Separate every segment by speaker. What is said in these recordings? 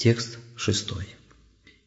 Speaker 1: Текст 6.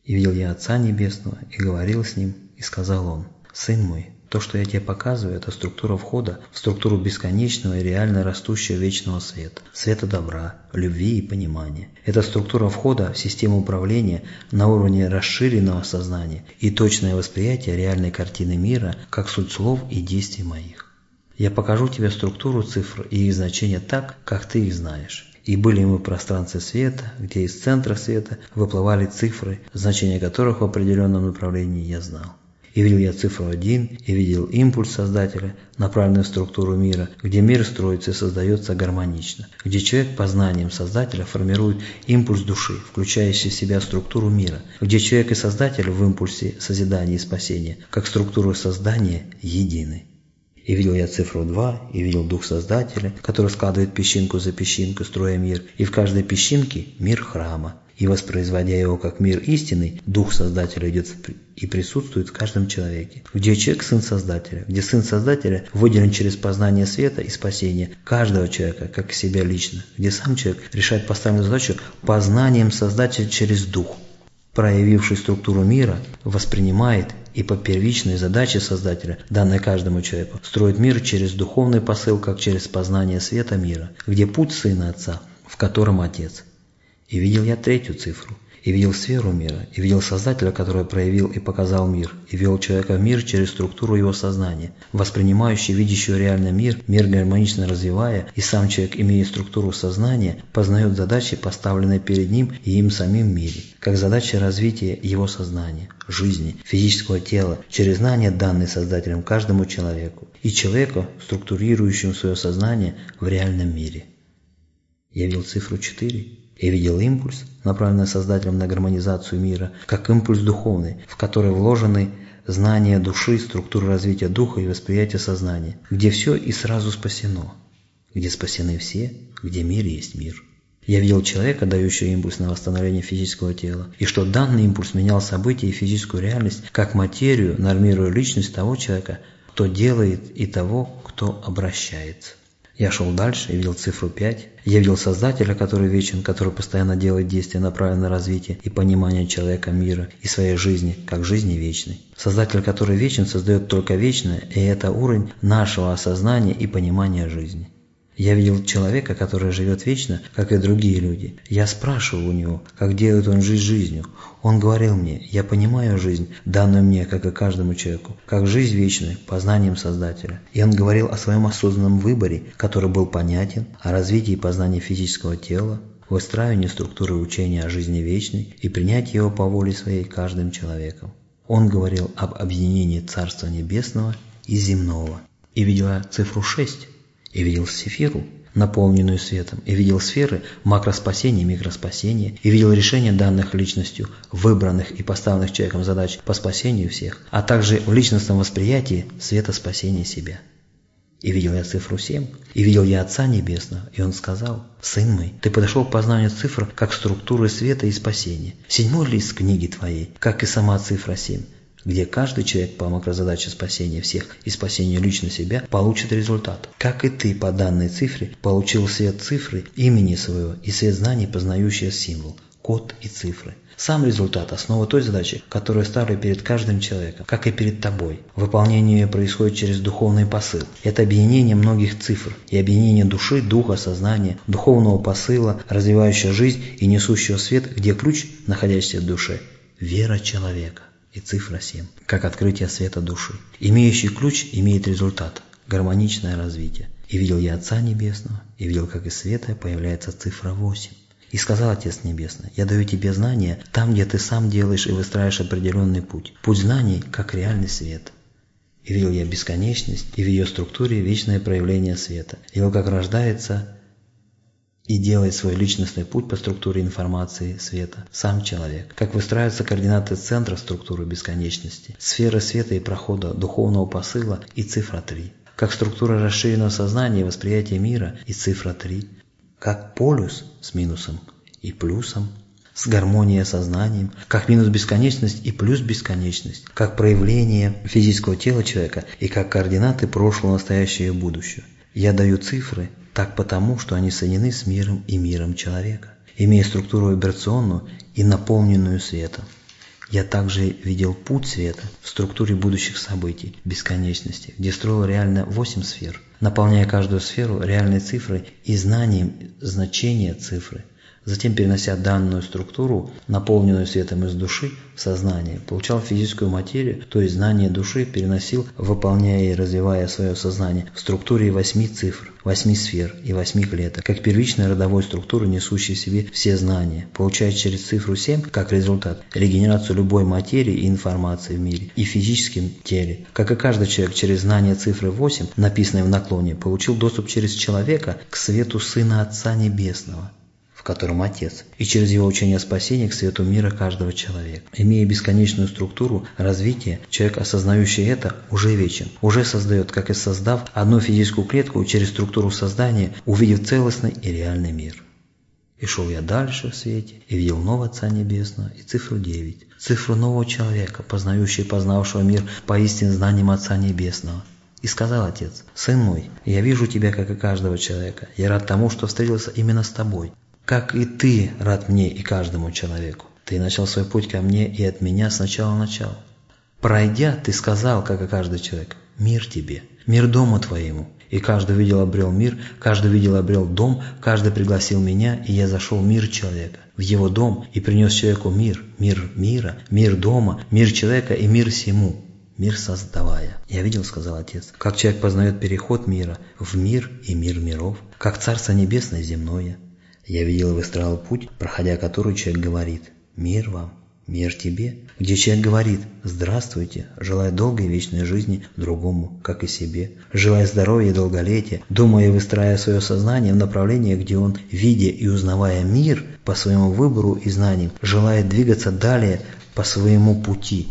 Speaker 1: «И видел я Отца Небесного, и говорил с Ним, и сказал Он, «Сын мой, то, что я тебе показываю, это структура входа в структуру бесконечного и реально растущего вечного света, света добра, любви и понимания. Это структура входа в систему управления на уровне расширенного сознания и точное восприятие реальной картины мира как суть слов и действий моих. Я покажу тебе структуру цифр и их значения так, как ты их знаешь. И были мы в пространстве света, где из центра света выплывали цифры, значения которых в определенном направлении я знал. И видел я цифру 1, и видел импульс Создателя, направленный в структуру мира, где мир строится и создается гармонично, где человек познанием Создателя формирует импульс души, включающий в себя структуру мира, где человек и Создатель в импульсе созидания и спасения, как структуру создания, едины. И видел я цифру 2, и видел Дух Создателя, который складывает песчинку за песчинкой, строя мир, и в каждой песчинке мир храма, и воспроизводя его как мир истинный, Дух Создателя идет и присутствует в каждом человеке. Где человек – сын Создателя, где сын Создателя выделен через познание света и спасения каждого человека, как себя лично, где сам человек решает поставленную задачу познанием Создателя через Дух, проявивший структуру мира, воспринимает и по первичной задаче Создателя, данной каждому человеку, строит мир через духовный посыл, как через познание света мира, где путь Сына Отца, в котором Отец – и видел я третью цифру, и видел сферу мира, и видел Создателя, который проявил и показал мир, и вел человека в мир через структуру его сознания, воспринимающий, видящий реальный мир, мир гармонично развивая, и сам человек, имея структуру сознания, познает задачи, поставленные перед ним и им самим в мире, как задачи развития его сознания, жизни, физического тела, через знания, данные Создателем каждому человеку, и человеку, структурирующему свое сознание в реальном мире. Я видел цифру 4 и видел импульс, направленный Создателем на гармонизацию мира, как импульс духовный, в который вложены знания души, структура развития духа и восприятия сознания, где все и сразу спасено, где спасены все, где мир есть мир. Я видел человека, дающего импульс на восстановление физического тела, и что данный импульс менял события и физическую реальность как материю, нормируя личность того человека, кто делает и того, кто обращается. Я шел дальше и видел цифру 5. Я видел Создателя, который вечен, который постоянно делает действия, направленные на развитие и понимание человека, мира и своей жизни, как жизни вечной. Создатель, который вечен, создает только вечное, и это уровень нашего осознания и понимания жизни. Я видел человека, который живет вечно, как и другие люди. Я спрашивал у него, как делает он жизнь жизнью. Он говорил мне, я понимаю жизнь, данную мне, как и каждому человеку, как жизнь вечную, познанием Создателя. И он говорил о своем осознанном выборе, который был понятен, о развитии и познании физического тела, выстраивании структуры учения о жизни вечной и принятии его по воле своей каждым человеком. Он говорил об объединении Царства Небесного и Земного. И видела цифру 6 и видел сефиру, наполненную светом, и видел сферы макроспасения и микроспасения, и видел решения данных личностью, выбранных и поставленных человеком задач по спасению всех, а также в личностном восприятии света спасения себя. И видел я цифру 7, и видел я Отца Небесного, и Он сказал, «Сын мой, ты подошел к познанию цифр как структуры света и спасения. Седьмой лист книги твоей, как и сама цифра 7, где каждый человек по макрозадаче спасения всех и спасения лично себя получит результат. Как и ты по данной цифре получил свет цифры имени своего и свет знаний, познающий символ, код и цифры. Сам результат – основа той задачи, которую ставлю перед каждым человеком, как и перед тобой. Выполнение ее происходит через духовный посыл. Это объединение многих цифр и объединение души, духа, сознания, духовного посыла, развивающего жизнь и несущего свет, где ключ, находящийся в душе – вера человека и цифра 7, как открытие света души. Имеющий ключ имеет результат – гармоничное развитие. И видел я Отца Небесного, и видел, как из света появляется цифра 8. И сказал Отец Небесный, я даю тебе знания там, где ты сам делаешь и выстраиваешь определенный путь. Путь знаний, как реальный свет. И видел я бесконечность, и в ее структуре вечное проявление света. Его как рождается и делает свой личностный путь по структуре информации света, сам человек. Как выстраиваются координаты центра структуры бесконечности, сферы света и прохода духовного посыла и цифра 3. Как структура расширенного сознания и восприятия мира и цифра 3. Как полюс с минусом и плюсом, с гармонией сознанием, как минус бесконечность и плюс бесконечность, как проявление физического тела человека и как координаты прошлого, настоящего и будущего. Я даю цифры, так потому, что они соединены с миром и миром человека. имея структуру вибрационную и наполненную светом. Я также видел путь света в структуре будущих событий, бесконечности, где строил реально восемь сфер, наполняя каждую сферу реальной цифрой и знанием значения цифры – Затем, перенося данную структуру, наполненную светом из души, в сознание, получал физическую материю, то есть знание души переносил, выполняя и развивая свое сознание в структуре восьми цифр, восьми сфер и восьми клеток, как первичной родовой структуры, несущей в себе все знания, получая через цифру 7, как результат, регенерацию любой материи и информации в мире и физическом теле. Как и каждый человек через знание цифры 8, написанной в наклоне, получил доступ через человека к свету Сына Отца Небесного в котором Отец, и через его учение о спасении к свету мира каждого человека. Имея бесконечную структуру развития, человек, осознающий это, уже вечен, уже создает, как и создав одну физическую клетку через структуру создания, увидев целостный и реальный мир. И шел я дальше в свете, и видел нового Отца Небесного, и цифру 9, цифру нового человека, познающего познавшего мир по истинным знаниям Отца Небесного. И сказал Отец, «Сын мой, я вижу тебя, как и каждого человека. Я рад тому, что встретился именно с тобой как и ты рад мне и каждому человеку. Ты начал свой путь ко мне и от меня с начала начала. Пройдя, ты сказал, как и каждый человек, мир тебе, мир дому твоему. И каждый видел обрел мир, каждый видел обрел дом, каждый пригласил меня, и я зашел в мир человека, в его дом, и принес человеку мир, мир мира, мир дома, мир человека и мир всему, мир создавая. Я видел, сказал отец, как человек познает переход мира в мир и мир миров, как Царство Небесное земное, я видел и выстраивал путь, проходя который человек говорит «Мир вам, мир тебе», где человек говорит «Здравствуйте, желая долгой вечной жизни другому, как и себе, желая здоровья и долголетия, думая и выстраивая свое сознание в направлении, где он, видя и узнавая мир по своему выбору и знаниям, желает двигаться далее по своему пути,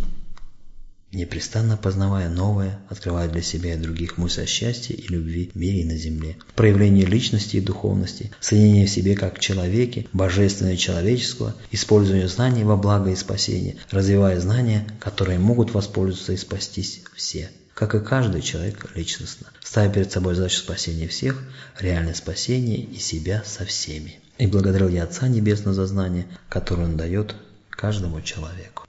Speaker 1: непрестанно познавая новое, открывая для себя и других мысль о счастье и любви в мире и на земле. Проявление личности и духовности, соединение в себе как человеке, божественное и человеческого, использование знаний во благо и спасение, развивая знания, которые могут воспользоваться и спастись все как и каждый человек личностно, ставя перед собой задачу спасения всех, реальное спасение и себя со всеми. И благодарил я Отца Небесного за знание, которое Он дает каждому человеку.